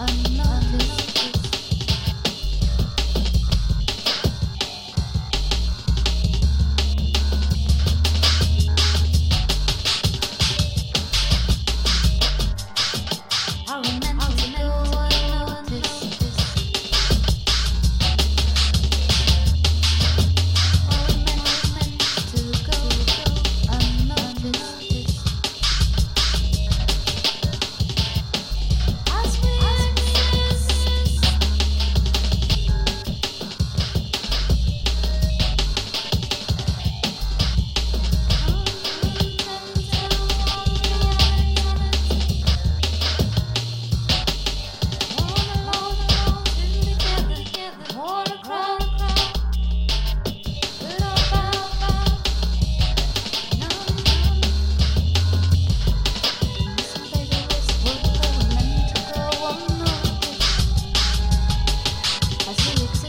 an Phoenix.